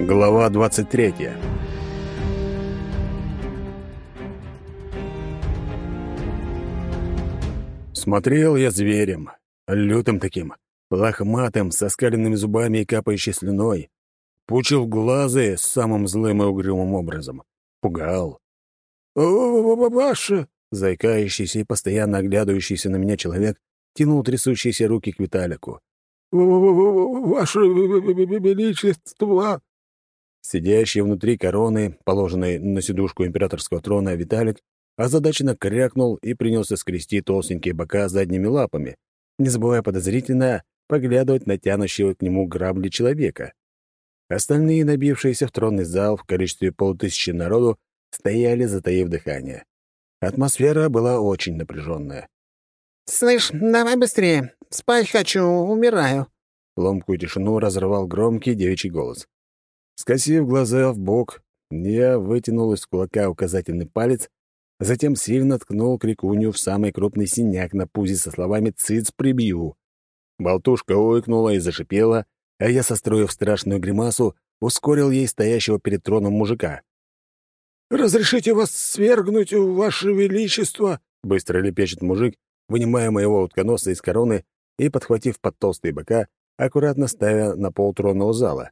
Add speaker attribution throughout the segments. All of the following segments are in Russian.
Speaker 1: Глава 23. Смотрел я зверем, лютым таким, лохматым, со скаленными зубами и капающей слюной. Пучил глазы самым злым и угрюмым образом. Пугал.
Speaker 2: «Ваша!»
Speaker 1: — заикающийся и постоянно оглядывающийся на меня человек тянул трясущиеся руки к Виталику.
Speaker 2: «Ваше Величество!»
Speaker 1: Сидящий внутри короны, положенной на сидушку императорского трона, Виталик озадаченно крякнул и принялся скрести толстенькие бока задними лапами, не забывая подозрительно поглядывать на тянущего к нему грабли человека. Остальные, набившиеся в тронный зал в количестве полутысячи народу, стояли, затаив дыхание. Атмосфера была очень напряженная.
Speaker 3: «Слышь, давай быстрее. Спать хочу, умираю».
Speaker 1: Ломкую тишину разрывал громкий девичий голос. Скосив глаза в бок, я вытянул из кулака указательный палец, затем сильно ткнул крикунью в самый крупный синяк на пузе со словами «Цыц, прибью!». Болтушка ойкнула и зашипела, а я, состроив страшную гримасу, ускорил ей стоящего перед троном мужика.
Speaker 2: «Разрешите вас свергнуть, ваше величество!» — быстро лепечет мужик, вынимая моего утконоса из короны и, подхватив под толстые бока, аккуратно ставя на пол тронного зала.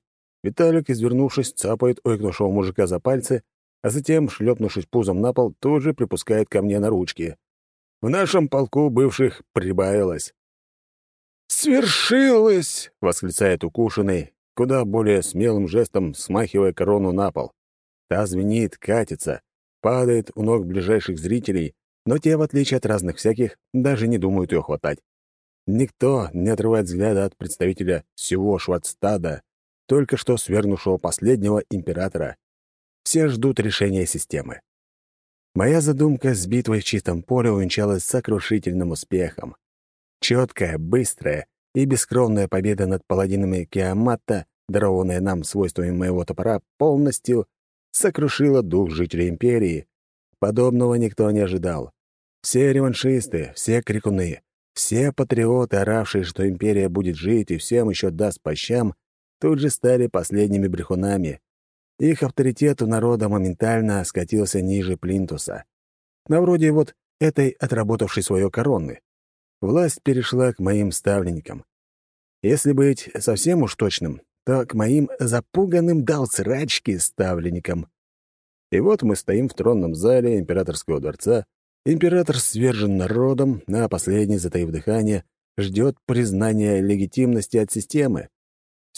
Speaker 2: Виталик, извернувшись, цапает ойкнувшего мужика за пальцы, а затем, шлепнувшись пузом на пол, тут же припускает ко мне на ручки. В нашем полку бывших прибавилось.
Speaker 1: «Свершилось!» — восклицает укушенный, куда более смелым жестом смахивая корону на пол. Та звенит, катится, падает у ног ближайших зрителей, но те, в отличие от разных всяких, даже не думают ее хватать. Никто не отрывает взгляда от представителя всего Шварцстада, только что свергнувшего последнего императора. Все ждут решения системы. Моя задумка с битвой в чистом поле увенчалась сокрушительным успехом. Четкая, быстрая и бескровная победа над паладинами Киаматта, дарованная нам свойствами моего топора, полностью сокрушила дух жителей империи. Подобного никто не ожидал. Все реваншисты, все крикуны, все патриоты, оравшие, что империя будет жить и всем еще даст по щам, тут же стали последними брехунами. Их авторитет у народа моментально скатился ниже плинтуса. На вроде вот этой отработавшей свое короны. Власть перешла к моим ставленникам. Если быть совсем уж точным, то к моим запуганным дал срачки ставленникам. И вот мы стоим в тронном зале императорского дворца. Император свержен народом, а последний, затаив дыхание, ждет признания легитимности от системы.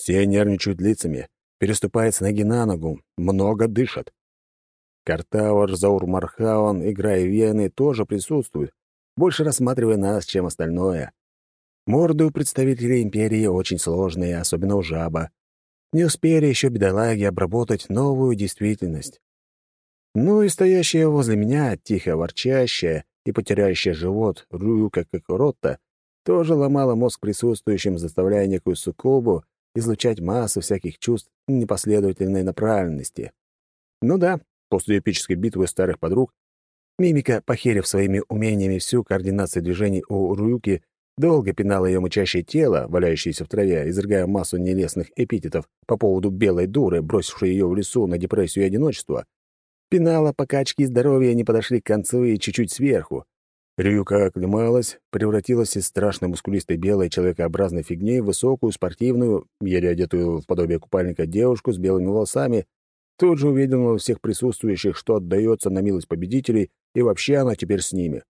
Speaker 1: Все нервничают лицами, переступает с ноги на ногу, много дышат. Картауэр, Заур Мархаун, играя вены, тоже присутствуют, больше рассматривая нас, чем остальное. Морды у представителей империи очень сложные, особенно у жаба. Не успели еще бедолаги обработать новую действительность. Ну и стоящая возле меня, тихо ворчащая и потеряющая живот, Рюка как Ротта, тоже ломала мозг присутствующим, заставляя некую суккубу излучать массу всяких чувств непоследовательной направленности. Ну да, после эпической битвы старых подруг, мимика, похерив своими умениями всю координацию движений у Руюки, долго пинала ее мычащее тело, валяющееся в траве, изрыгая массу нелестных эпитетов по поводу белой дуры, бросившей ее в лесу на депрессию и одиночество. Пинала, пока очки здоровья не подошли к концу и чуть-чуть сверху. Рюка оклемалась, превратилась из страшной мускулистой белой человекообразной фигни в высокую, спортивную, еле одетую в подобие купальника девушку с белыми волосами, тут же увидела у всех присутствующих, что отдается на милость победителей, и вообще она теперь с ними.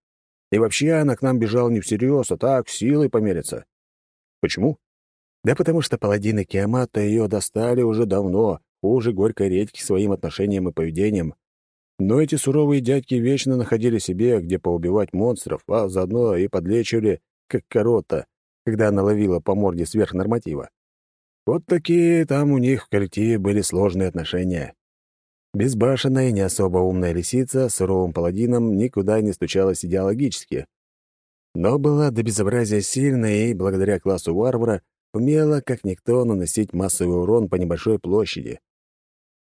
Speaker 1: И вообще она к нам бежала не всерьез, а так, силой помериться. Почему? Да потому что паладины Киамата ее достали уже давно, хуже горькой редьки своим отношением и поведением, но эти суровые дядьки вечно находили себе, где поубивать монстров, а заодно и подлечивали, как корота, когда она ловила по морде сверхнорматива. Вот такие там у них в коллективе были сложные отношения. Безбашенная и не особо умная лисица с суровым паладином никуда не стучалась идеологически. Но была до безобразия сильная и, благодаря классу варвара, умела, как никто, наносить массовый урон по небольшой площади.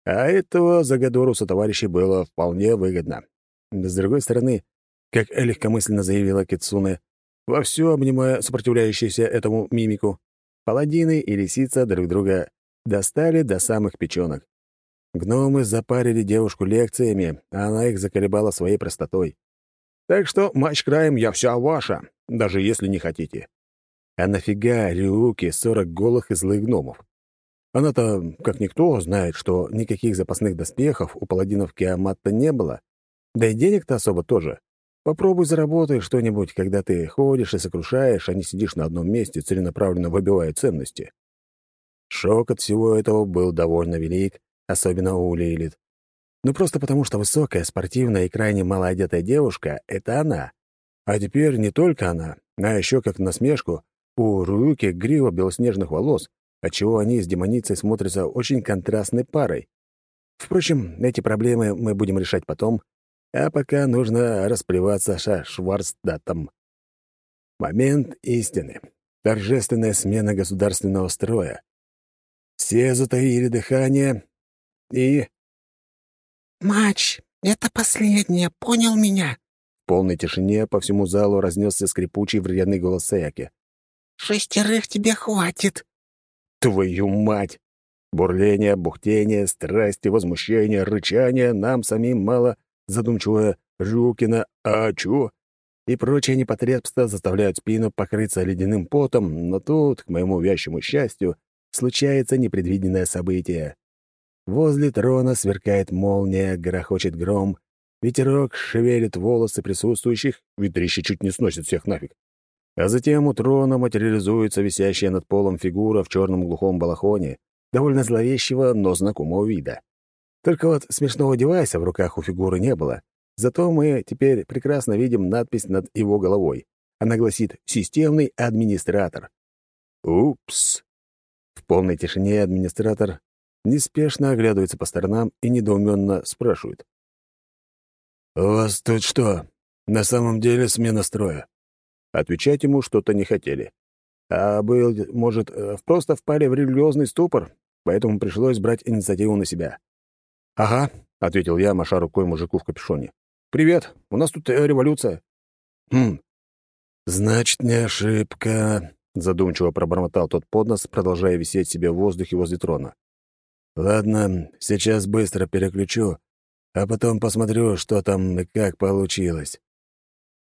Speaker 1: А этого Загадору со товарищей было вполне выгодно. С другой стороны, как легкомысленно заявила Кицуне, вовсю обнимая сопротивляющуюся этому мимику, паладины и лисица друг друга достали до самых печенок. Гномы запарили девушку лекциями, а она их заколебала своей простотой. Так что матч краем я вся ваша, даже если не хотите. А нафига Рюки сорок голых и злых гномов? Она-то, как никто, знает, что никаких запасных доспехов у паладинов Киаматта не было. Да и денег-то особо тоже. Попробуй заработай что-нибудь, когда ты ходишь и сокрушаешь, а не сидишь на одном месте, целенаправленно выбивая ценности. Шок от всего этого был довольно велик, особенно у Лилит. Ну просто потому, что высокая, спортивная и крайне малоодетая девушка — это она. А теперь не только она, а еще как насмешку, у Руюки грива белоснежных волос, отчего они с демоницей смотрятся очень контрастной парой. Впрочем, эти проблемы мы будем решать потом, а пока нужно расплеваться со Шварцдатом. Момент истины. Торжественная смена государственного строя. Все затаили дыхание и...
Speaker 3: «Матч, это последнее, понял меня?»
Speaker 1: В полной тишине по всему залу разнесся скрипучий вредный голос Саяки.
Speaker 3: «Шестерых тебе хватит!»
Speaker 1: Твою мать! Бурление, бухтение, страсти, возмущение, рычание нам самим мало, задумчивое «Жукина, а чё?» и прочие непотребства заставляют спину покрыться ледяным потом, но тут, к моему вящему счастью, случается непредвиденное событие. Возле трона сверкает молния, грохочет гром, ветерок шевелит волосы присутствующих, ветрище чуть не сносит всех нафиг. А затем у трона материализуется висящая над полом фигура в черном глухом балахоне, довольно зловещего, но знакомого вида. Только вот смешного девайса в руках у фигуры не было. Зато мы теперь прекрасно видим надпись над его головой. Она гласит «Системный администратор». Упс. В полной тишине администратор неспешно оглядывается по сторонам и недоуменно спрашивает. «У вас тут что, на самом деле смена строя?» Отвечать ему что-то не хотели. А был, может, э, просто впали в религиозный ступор, поэтому пришлось брать инициативу на себя. «Ага», — ответил я, маша рукой мужику в капюшоне. «Привет, у нас тут э, революция». «Хм, значит, не ошибка», — задумчиво пробормотал тот поднос, продолжая висеть себе в воздухе возле трона. «Ладно, сейчас быстро переключу, а потом посмотрю, что там и как получилось».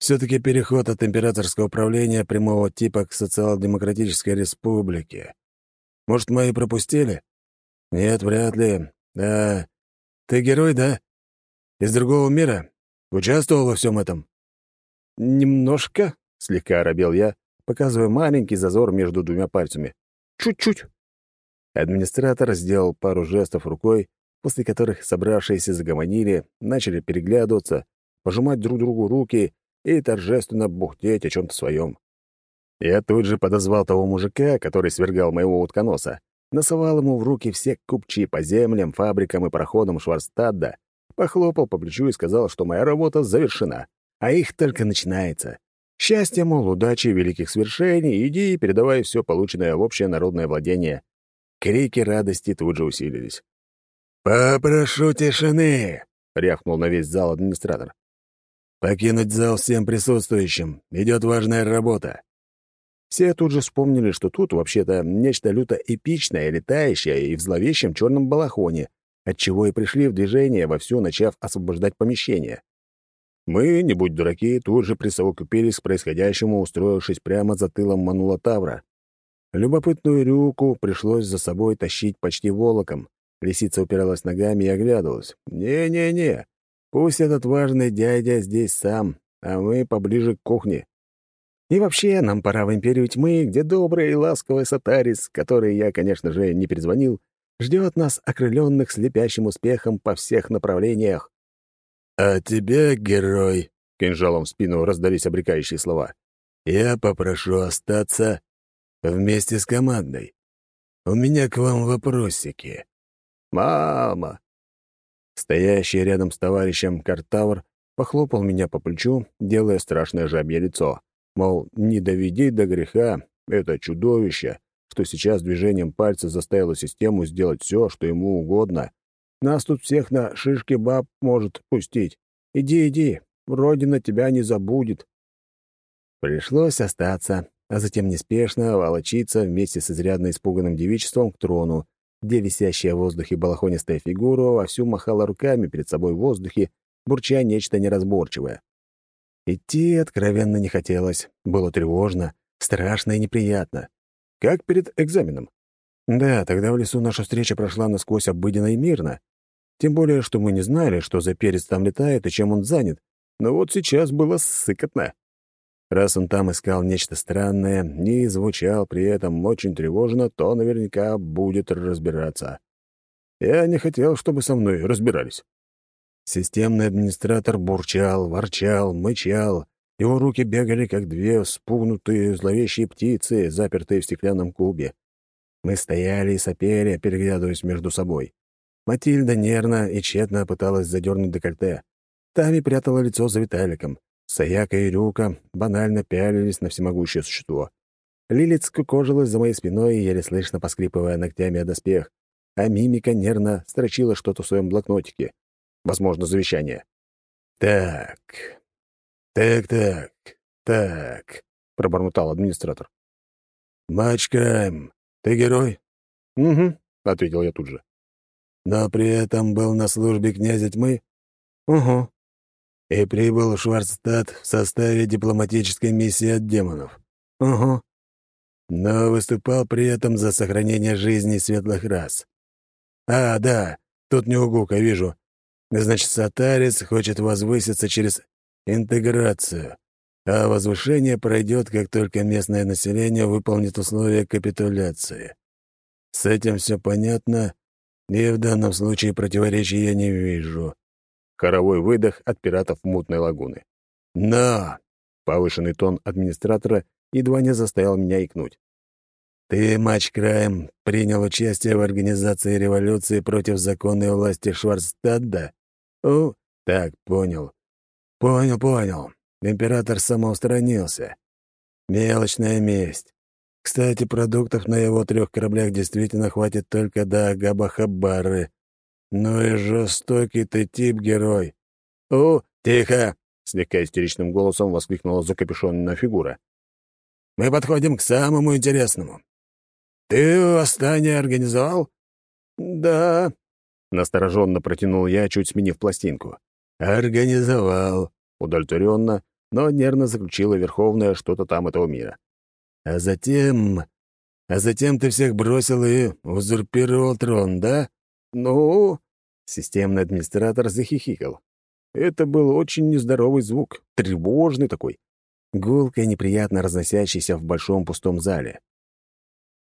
Speaker 1: Все-таки переход от императорского правления прямого типа к социал-демократической республике. Может, мои пропустили? Нет, вряд ли. Да. Ты герой, да? Из другого мира? Участвовал во всем этом? Немножко, слегка оробел я, показывая маленький зазор между двумя пальцами. Чуть-чуть. Администратор сделал пару жестов рукой, после которых собравшиеся загомонили, начали переглядываться, пожимать друг другу руки и торжественно бухтеть о чем-то своем. Я тут же подозвал того мужика, который свергал моего утконоса, насовал ему в руки все купчи по землям, фабрикам и проходам Шварстадда, похлопал по плечу и сказал, что моя работа завершена, а их только начинается. Счастья, мол, удачи, великих свершений, иди и передавай все полученное в общее народное владение. Крики радости тут же усилились. «Попрошу тишины!» — рявкнул на весь зал администратор. «Покинуть зал всем присутствующим. Идет важная работа». Все тут же вспомнили, что тут вообще-то нечто люто эпичное, летающее и в зловещем черном балахоне, отчего и пришли в движение, вовсю начав освобождать помещение. Мы, не будь дураки, тут же присовокупились к происходящему, устроившись прямо за тылом манула Тавра. Любопытную рюку пришлось за собой тащить почти волоком. Лисица упиралась ногами и оглядывалась. «Не-не-не, Пусть этот важный дядя здесь сам, а мы поближе к кухне. И вообще, нам пора в Империю Тьмы, где добрый и ласковый Сатарис, который я, конечно же, не перезвонил, ждет нас, окрыленных слепящим успехом по всех направлениях. «А тебе, герой», — кинжалом в спину раздались обрекающие слова, «я попрошу остаться вместе с командой. У меня к вам вопросики». «Мама!» Стоящий рядом с товарищем Картавр похлопал меня по плечу, делая страшное жабье лицо. Мол, не доведи до греха, это чудовище, что сейчас движением пальца заставило систему сделать все, что ему угодно. Нас тут всех на шишки баб может пустить. Иди, иди, Родина тебя не забудет. Пришлось остаться, а затем неспешно волочиться вместе с изрядно испуганным девичеством к трону, где висящая в воздухе балахонистая фигура вовсю махала руками перед собой в воздухе, бурча нечто неразборчивое. Идти откровенно не хотелось, было тревожно, страшно и неприятно. Как перед экзаменом. Да, тогда в лесу наша встреча прошла насквозь обыденно и мирно. Тем более, что мы не знали, что за перец там летает и чем он занят. Но вот сейчас было сыкотно. Раз он там искал нечто странное и звучал при этом очень тревожно, то наверняка будет разбираться. Я не хотел, чтобы со мной разбирались. Системный администратор бурчал, ворчал, мычал. Его руки бегали, как две спугнутые зловещие птицы, запертые в стеклянном кубе. Мы стояли и сопели, переглядываясь между собой. Матильда нервно и тщетно пыталась задернуть декольте. Тами прятала лицо за Виталиком. Саяка и Рюка банально пялились на всемогущее существо. Лилит скукожилась за моей спиной, еле слышно поскрипывая ногтями о доспех, а мимика нервно строчила что-то в своем блокнотике. Возможно, завещание. «Так, так-так, так», — пробормотал администратор. «Матч Крайм, ты герой?»
Speaker 2: «Угу», — ответил я тут же.
Speaker 1: «Но при этом был на службе князя тьмы?»
Speaker 2: «Угу»,
Speaker 1: и прибыл в Шварцтадт в составе дипломатической миссии от демонов.
Speaker 2: Угу.
Speaker 1: Но выступал при этом за сохранение жизни светлых рас. А, да, тут не угука, вижу. Значит, Сатарис хочет возвыситься через интеграцию, а возвышение пройдет, как только местное население выполнит условия капитуляции. С этим все понятно, и в данном случае противоречий я не вижу.
Speaker 2: Хоровой выдох от пиратов мутной лагуны.
Speaker 1: «Но!»
Speaker 2: — повышенный тон администратора едва не заставил меня икнуть.
Speaker 1: «Ты, матч краем, принял участие в организации революции против законной власти Шварцтадда?» «О, так, понял. Понял, понял. Император самоустранился. Мелочная месть. Кстати, продуктов на его трех кораблях действительно хватит только до Габахабары. «Ну и жестокий ты тип, герой!»
Speaker 2: «О, тихо!» — слегка истеричным голосом воскликнула закапюшонная фигура.
Speaker 1: «Мы подходим к самому интересному. Ты восстание организовал?»
Speaker 2: «Да», — настороженно протянул я, чуть сменив пластинку.
Speaker 1: «Организовал», —
Speaker 2: удовлетворенно, но нервно заключила Верховная что-то там этого мира.
Speaker 1: «А затем... А затем ты всех бросил и узурпировал трон, да?»
Speaker 2: «Ну...» — системный администратор захихикал. Это был очень нездоровый звук, тревожный такой, гулко и неприятно разносящийся в большом пустом зале.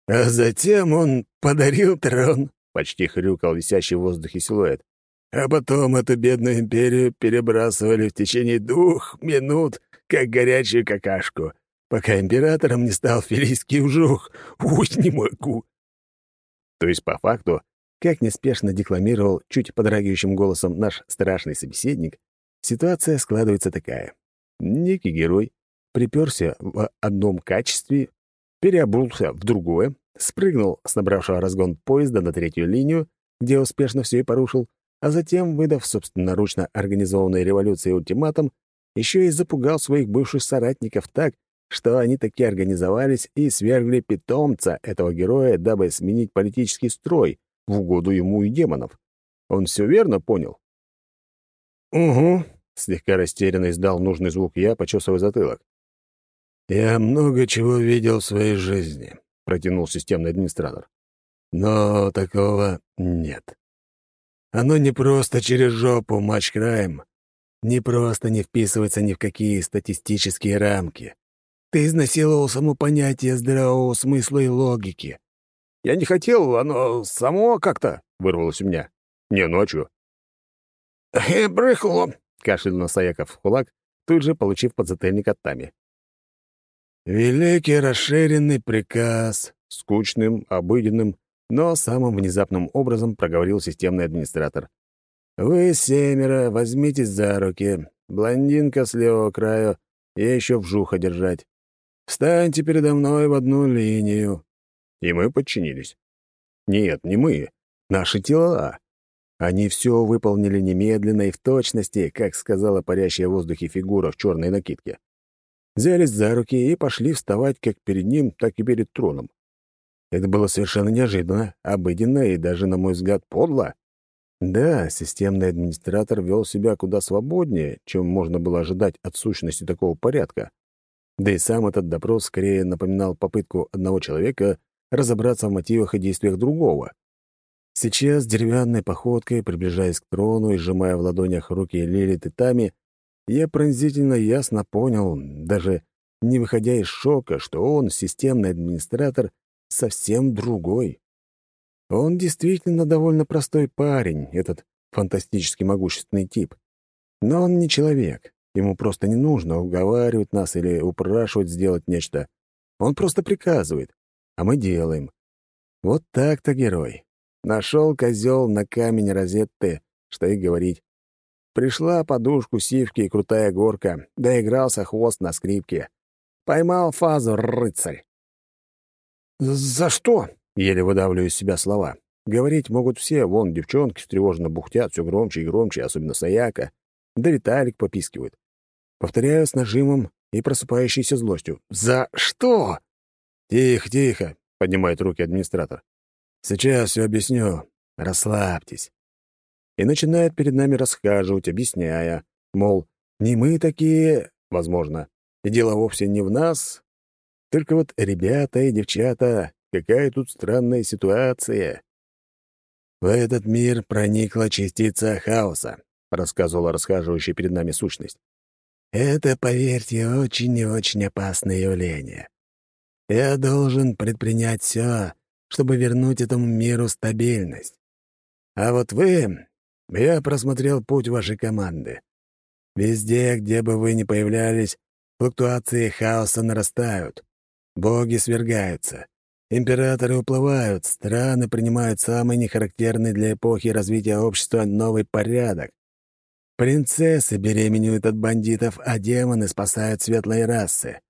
Speaker 1: «А затем он подарил трон», —
Speaker 2: почти хрюкал висящий в воздухе силуэт.
Speaker 1: «А потом эту бедную империю перебрасывали в течение двух минут, как горячую какашку, пока императором не стал филийский ужух. Уй, не могу!»
Speaker 2: То есть, по факту, как неспешно декламировал чуть подрагивающим голосом наш страшный собеседник, ситуация складывается такая. Некий герой приперся в одном качестве, переобулся в другое, спрыгнул с набравшего разгон поезда на третью линию, где успешно все и порушил, а затем, выдав собственноручно организованной революции ультиматум, еще и запугал своих бывших соратников так, что они таки организовались и свергли питомца этого героя, дабы сменить политический строй, в угоду ему и демонов. Он все верно понял?
Speaker 1: «Угу», —
Speaker 2: слегка растерянно издал нужный звук я, почесывая затылок.
Speaker 1: «Я много чего видел в своей жизни», — протянул системный администратор. «Но такого нет. Оно не просто через жопу, матч-крайм. Не просто не вписывается ни в какие статистические рамки. Ты изнасиловал само понятие здравого смысла и логики.
Speaker 2: Я не хотел, оно само как-то вырвалось у меня. Не ночью.
Speaker 3: «Э, «Брехло», —
Speaker 2: кашлянул Саяков в кулак, тут же получив подзатыльник от Тами.
Speaker 1: «Великий расширенный приказ», —
Speaker 2: скучным, обыденным, но самым внезапным образом проговорил системный администратор.
Speaker 1: «Вы семеро, возьмитесь за руки. Блондинка с левого края, я еще вжуха держать. Встаньте передо мной в одну линию.
Speaker 2: И мы подчинились. Нет, не мы. Наши тела. Они все выполнили немедленно и в точности, как сказала парящая в воздухе фигура в черной накидке. Взялись за руки и пошли вставать как перед ним, так и перед троном.
Speaker 1: Это было совершенно неожиданно, обыденно и даже, на мой взгляд, подло. Да, системный администратор вел себя куда свободнее, чем можно было ожидать от сущности такого порядка. Да и сам этот допрос скорее напоминал попытку одного человека разобраться в мотивах и действиях другого. Сейчас, деревянной походкой, приближаясь к трону и сжимая в ладонях руки Лилит и Тами, я пронзительно ясно понял, даже не выходя из шока, что он, системный администратор, совсем другой. Он действительно довольно простой парень, этот фантастически могущественный тип. Но он не человек. Ему просто не нужно уговаривать нас или упрашивать сделать нечто. Он просто приказывает, а мы делаем. Вот так-то герой. Нашел козел на камень розетты, что и говорить. Пришла подушку сивки и крутая горка, доигрался хвост на скрипке. Поймал фазу рыцарь.
Speaker 2: «За что?» — еле выдавливаю из себя слова.
Speaker 1: Говорить могут все, вон девчонки встревоженно бухтят все громче и громче, особенно Саяка. Да Виталик попискивает. Повторяю с нажимом и просыпающейся злостью. «За что?»
Speaker 2: «Тихо, тихо», — поднимает руки администратор. «Сейчас все объясню. Расслабьтесь».
Speaker 1: И начинает перед нами расхаживать, объясняя, мол, не мы такие, возможно, и дело вовсе не в нас. Только вот ребята и девчата, какая тут странная ситуация.
Speaker 2: «В этот мир проникла частица хаоса», — рассказывала расхаживающая перед нами сущность. «Это, поверьте, очень и очень опасное явление. Я должен предпринять все, чтобы вернуть этому миру стабильность. А вот вы... Я просмотрел путь вашей команды. Везде, где бы вы ни появлялись, флуктуации хаоса нарастают. Боги свергаются. Императоры уплывают, страны принимают самый нехарактерный для эпохи развития общества новый порядок. Принцессы беременеют от бандитов, а демоны спасают светлые расы.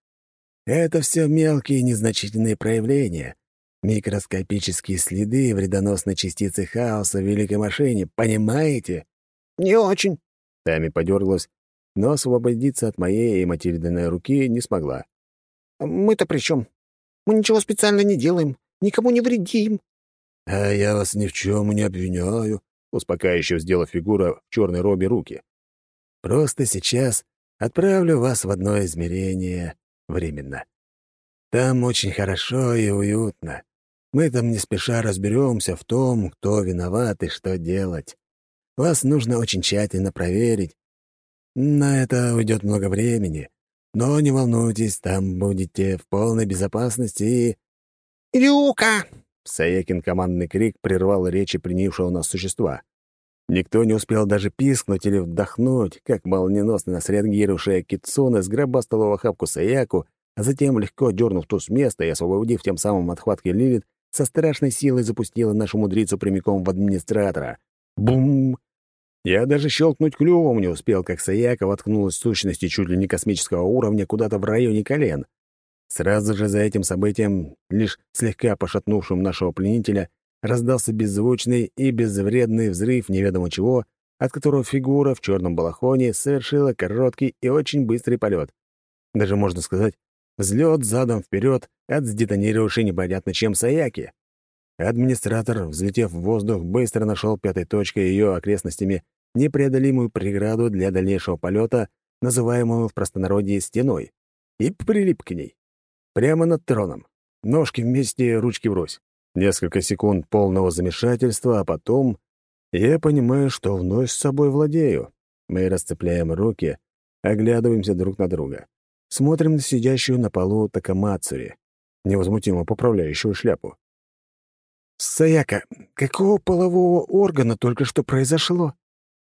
Speaker 2: Это все мелкие незначительные проявления, микроскопические следы вредоносной частицы хаоса в великой машине, понимаете?
Speaker 3: Не очень.
Speaker 1: Тами подергалась, но освободиться от моей и Матильдиной руки не смогла.
Speaker 3: Мы-то при чем? Мы ничего специально не делаем, никому не вредим.
Speaker 2: А я вас ни в чем не обвиняю, успокаивающе сделав фигура в черной робе руки. Просто сейчас отправлю вас в одно измерение временно. Там очень хорошо и уютно. Мы там не спеша разберемся в том, кто виноват и что делать. Вас нужно очень тщательно проверить. На это уйдет много времени, но не волнуйтесь, там будете в полной безопасности и...»
Speaker 3: «Рюка!»
Speaker 1: — Саекин командный крик прервал речи принявшего нас существа. Никто не успел даже пискнуть или вдохнуть, как молниеносно среагировавшая Китсуна сгробастала в охапку Саяку, а затем, легко дернув ту с места и освободив тем самым от хватки Лилит, со страшной силой запустила нашу мудрицу прямиком в администратора. Бум! Я даже щелкнуть клювом не успел, как Саяка воткнулась в сущности чуть ли не космического уровня куда-то в районе колен. Сразу же за этим событием, лишь слегка пошатнувшим нашего пленителя, раздался беззвучный и безвредный взрыв неведомо чего, от которого фигура в черном балахоне совершила короткий и очень быстрый полет. Даже можно сказать, взлет задом вперед от сдетонировавшей непонятно чем Саяки. Администратор, взлетев в воздух, быстро нашел пятой точкой ее окрестностями непреодолимую преграду для дальнейшего полета, называемую в простонародье «стеной», и прилип к ней. Прямо над троном. Ножки вместе, ручки врозь. Несколько секунд полного замешательства, а потом я понимаю, что вновь с собой владею. Мы расцепляем руки, оглядываемся друг на друга. Смотрим на сидящую на полу Такамацури, невозмутимо поправляющую шляпу.
Speaker 3: «Саяка, какого полового органа только что произошло?»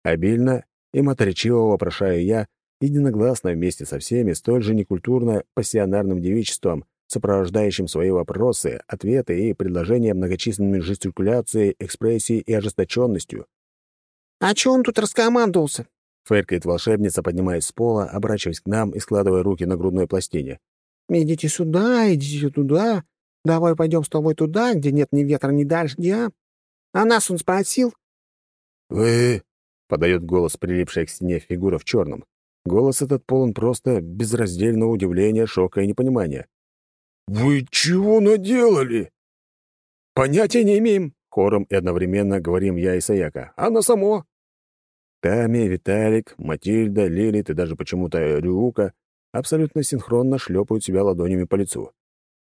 Speaker 1: Обильно и моторечиво вопрошаю я, единогласно вместе со всеми столь же некультурно пассионарным девичеством, сопровождающим свои вопросы, ответы и предложения многочисленными жестикуляцией, экспрессией и ожесточенностью.
Speaker 3: «А чё он тут раскомандовался?»
Speaker 1: — фыркает волшебница, поднимаясь с пола, оборачиваясь к нам и складывая руки на грудной пластине.
Speaker 3: «Идите сюда, идите туда. Давай пойдем с тобой туда, где нет ни ветра, ни дождя. А нас он спросил?»
Speaker 2: «Вы...»
Speaker 1: — подает голос, прилипшая к стене фигура в черном. Голос этот полон просто безраздельного удивления, шока и непонимания.
Speaker 2: «Вы чего наделали?» «Понятия не имеем», — хором и одновременно говорим я и Саяка. «Оно само».
Speaker 1: Тами, Виталик, Матильда, Лилит и даже почему-то Рюка абсолютно синхронно шлепают себя ладонями по лицу.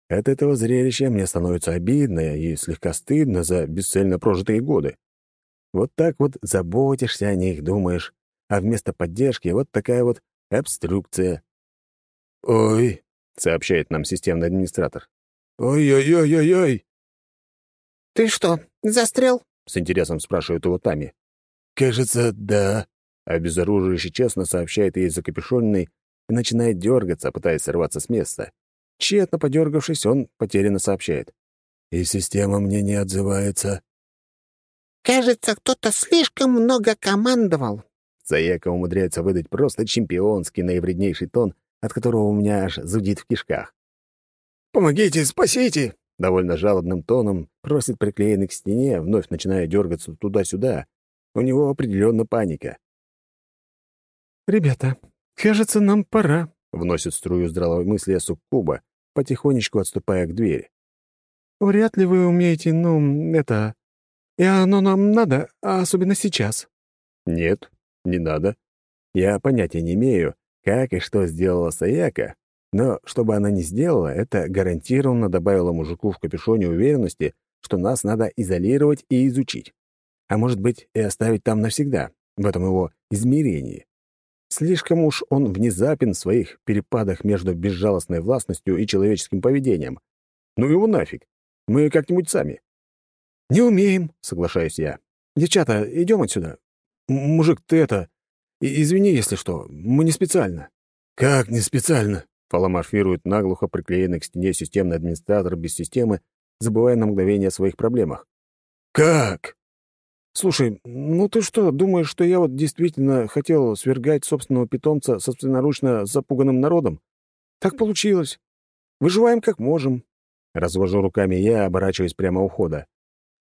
Speaker 1: От этого зрелища мне становится обидно и слегка стыдно за бесцельно прожитые годы. Вот так вот заботишься о них, думаешь, а вместо поддержки вот такая вот обструкция.
Speaker 2: «Ой», — сообщает нам системный администратор. «Ой-ой-ой-ой-ой!»
Speaker 3: «Ты что, застрял?»
Speaker 1: — с интересом спрашивает его Тами.
Speaker 2: «Кажется, да», —
Speaker 1: обезоруживающе честно сообщает ей закапюшонный и начинает дергаться, пытаясь сорваться с места. Тщетно подергавшись, он потерянно сообщает.
Speaker 2: «И система мне не отзывается».
Speaker 3: «Кажется, кто-то слишком много командовал».
Speaker 1: Заека умудряется выдать просто чемпионский наивреднейший тон, от которого у меня аж зудит в кишках.
Speaker 2: «Помогите, спасите!»
Speaker 1: Довольно жалобным тоном просит приклеенный к стене, вновь начиная дергаться туда-сюда. У него определенно паника.
Speaker 2: «Ребята, кажется, нам пора», —
Speaker 1: вносит струю здравой мысли Суккуба, потихонечку отступая к двери.
Speaker 2: «Вряд ли вы умеете, ну, это... И оно нам надо, а особенно сейчас».
Speaker 1: «Нет, не надо. Я понятия не имею, как и что сделала Саяка, но чтобы она не сделала, это гарантированно добавило мужику в капюшоне уверенности, что нас надо изолировать и изучить. А может быть, и оставить там навсегда, в этом его измерении. Слишком уж он внезапен в своих перепадах между безжалостной властностью и человеческим поведением. Ну его нафиг. Мы как-нибудь сами.
Speaker 2: «Не умеем», —
Speaker 1: соглашаюсь я.
Speaker 2: «Девчата, идем отсюда. Мужик, ты это... извини, если что, мы не специально».
Speaker 1: «Как не специально?» — фаламорфирует наглухо приклеенный к стене системный администратор без системы, забывая на мгновение о своих проблемах.
Speaker 2: «Как?»
Speaker 3: «Слушай, ну ты что, думаешь, что я вот действительно хотел свергать собственного питомца собственноручно запуганным народом? Так получилось. Выживаем как можем».
Speaker 1: Развожу руками я, оборачиваясь прямо у входа.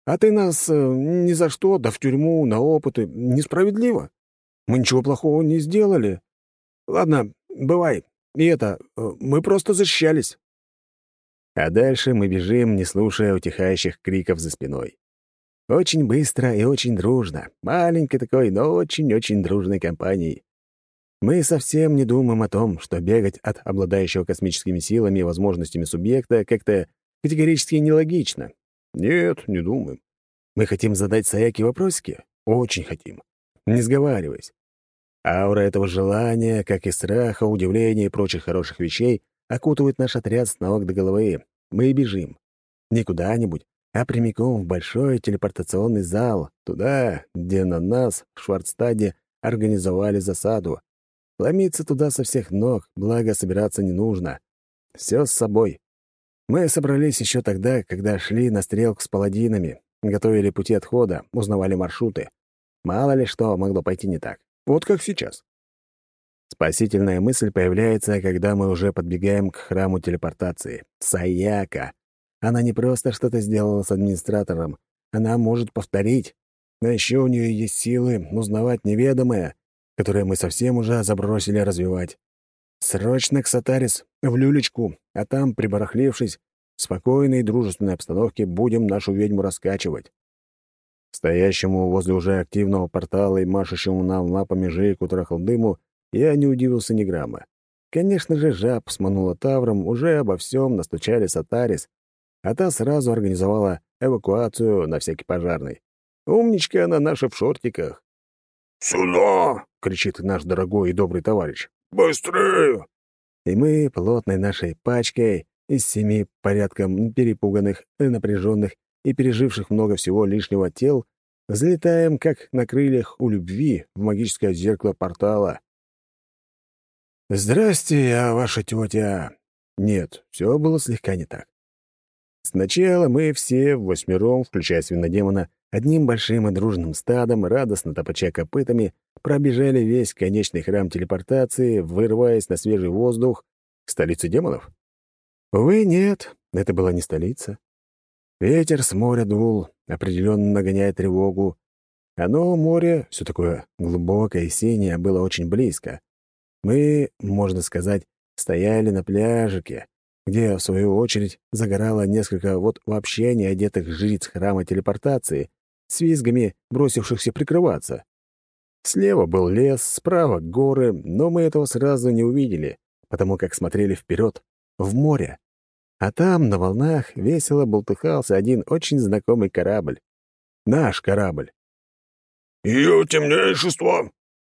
Speaker 3: «А ты нас э, ни за что, да в тюрьму, на опыты. Несправедливо. Мы ничего плохого не сделали. Ладно, бывай. И это, э, мы просто защищались».
Speaker 1: А дальше мы бежим, не слушая утихающих криков за спиной. Очень быстро и очень дружно. Маленькой такой, но очень-очень дружной компанией. Мы совсем не думаем о том, что бегать от обладающего космическими силами и возможностями субъекта как-то категорически нелогично. Нет, не думаем. Мы хотим задать Саяке вопросики? Очень хотим. Не сговариваясь. Аура этого желания, как и страха, удивления и прочих хороших вещей, окутывает наш отряд с ног до головы. Мы и бежим. Не куда-нибудь, а прямиком в большой телепортационный зал, туда, где на нас, в Шварцтаде, организовали засаду. Ломиться туда со всех ног, благо собираться не нужно. Все с собой. Мы собрались еще тогда, когда шли на стрелку с паладинами, готовили пути отхода, узнавали маршруты. Мало ли что могло пойти не так. Вот как сейчас. Спасительная мысль появляется, когда мы уже подбегаем к храму телепортации. Саяка. Она не просто что-то сделала с администратором, она может повторить. Но еще у нее есть силы узнавать неведомое, которое мы совсем уже забросили развивать. Срочно к Сатарис, в люлечку, а там, прибарахлившись, в спокойной и дружественной обстановке будем нашу ведьму раскачивать. Стоящему возле уже активного портала и машущему нам лапами Жейку Трахалдыму я не удивился ни грамма. Конечно же, жаб с Манулатавром уже обо всем настучали Сатарис, а та сразу организовала эвакуацию на всякий пожарный. Умничка она наша в шортиках.
Speaker 2: «Сюда!»
Speaker 1: — кричит наш дорогой и добрый товарищ.
Speaker 2: «Быстрее!»
Speaker 1: И мы, плотной нашей пачкой, из семи порядком перепуганных, напряженных и переживших много всего лишнего тел, взлетаем, как на крыльях у любви, в магическое зеркало портала. «Здрасте, я ваша тетя!» Нет, все было слегка не так. Сначала мы все, восьмером, включая свинодемона, одним большим и дружным стадом, радостно топача копытами, пробежали весь конечный храм телепортации, вырываясь на свежий воздух к столице демонов. Увы, нет, это была не столица. Ветер с моря дул, определенно нагоняя тревогу. Оно, море, все такое глубокое и синее, было очень близко. Мы, можно сказать, стояли на пляжике, где, в свою очередь, загорало несколько вот вообще не одетых жриц храма телепортации с визгами, бросившихся прикрываться. Слева был лес, справа — горы, но мы этого сразу не увидели, потому как смотрели вперед, в море. А там, на волнах, весело болтыхался один очень знакомый корабль. Наш корабль.
Speaker 2: «Ее темнейшество!»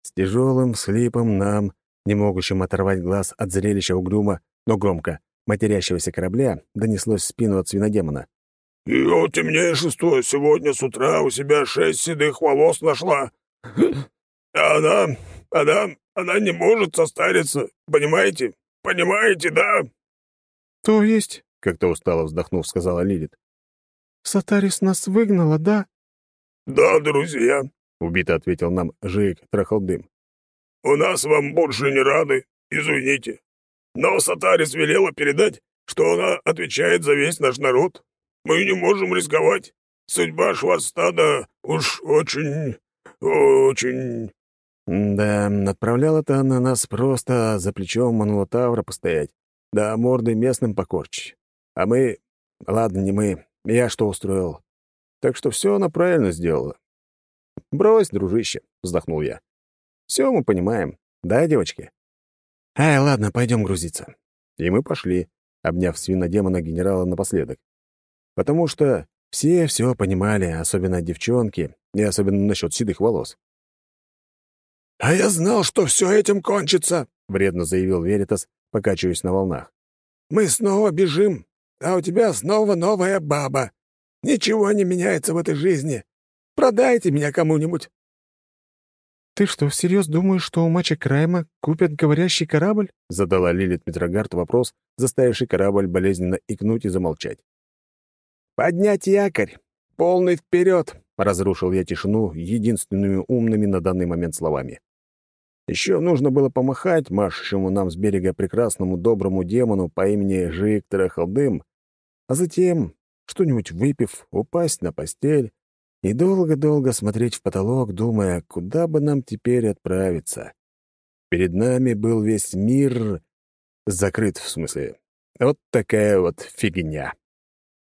Speaker 1: С тяжелым слипом нам, не могущим оторвать глаз от зрелища угрюма, но громко, матерящегося корабля, донеслось в спину от свинодемона.
Speaker 2: «Ее темнейшество сегодня с утра у себя шесть седых волос нашла. А она, она, она не может состариться, понимаете? Понимаете, да?»
Speaker 3: «То есть?»
Speaker 1: — как-то устало вздохнув, сказала Лилит.
Speaker 3: «Сатарис нас выгнала, да?»
Speaker 2: «Да, друзья», —
Speaker 1: убито ответил нам Жик Трахалдым.
Speaker 2: «У нас вам больше не рады, извините. Но Сатарис велела передать, что она отвечает за весь наш народ. Мы не можем рисковать. Судьба Шварцстада уж очень, очень...»
Speaker 1: Да, отправляла-то она нас просто за плечом Манлотавра постоять, да морды местным покорчить. А мы... Ладно, не мы. Я что устроил. Так что все она правильно сделала. «Брось, дружище», — вздохнул я. «Все мы понимаем. Да, девочки?» «Ай, ладно, пойдем грузиться». И мы пошли, обняв свинодемона генерала напоследок. Потому что все все понимали, особенно девчонки, и особенно насчет седых волос.
Speaker 2: «А я знал, что все этим кончится», —
Speaker 1: вредно заявил Веритас, покачиваясь на волнах.
Speaker 2: «Мы снова бежим, а у тебя снова новая баба. Ничего не меняется в этой жизни. Продайте меня кому-нибудь».
Speaker 3: «Ты что, всерьез думаешь, что у Мача Крайма купят говорящий корабль?»
Speaker 1: — задала Лилит Петрогард вопрос, заставивший корабль болезненно икнуть и замолчать. «Поднять якорь! Полный вперед!» — разрушил я тишину единственными умными на данный момент словами. Еще нужно было помахать машущему нам с берега прекрасному доброму демону по имени Жиктора Халдым, а затем, что-нибудь выпив, упасть на постель и долго-долго смотреть в потолок, думая, куда бы нам теперь отправиться. Перед нами был весь мир закрыт, в смысле. Вот такая вот фигня.